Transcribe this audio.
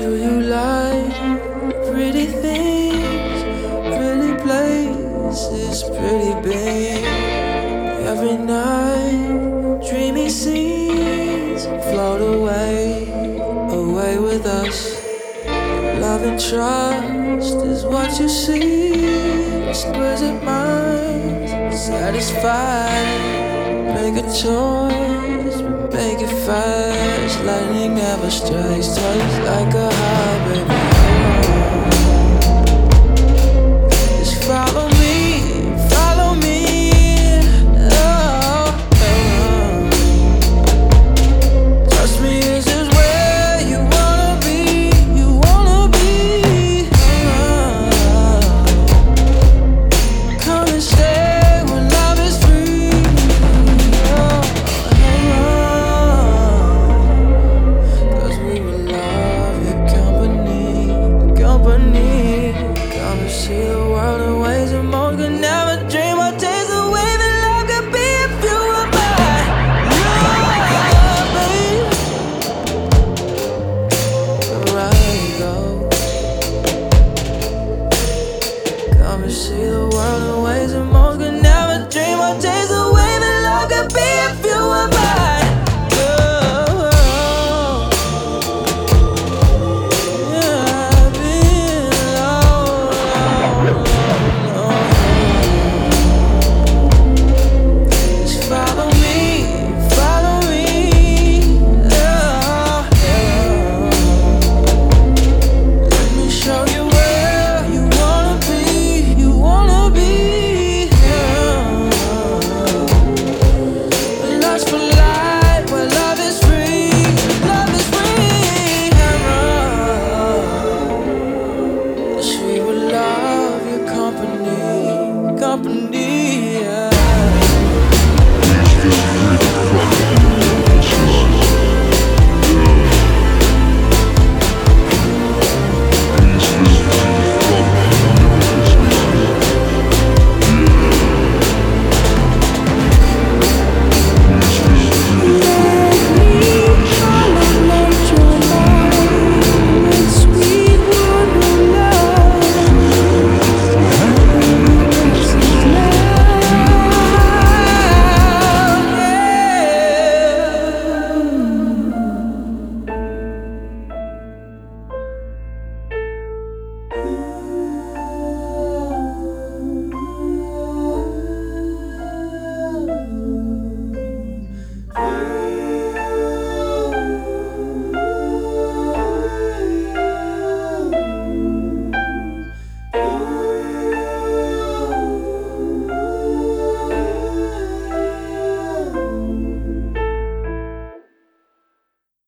Do you like pretty things, pretty places, pretty being? Every night, dreamy scenes float away, away with us. Love and trust is what you see. Exquisite minds satisfied. Make a choice, make it fast. Lightning never strikes twice like a high, Monday.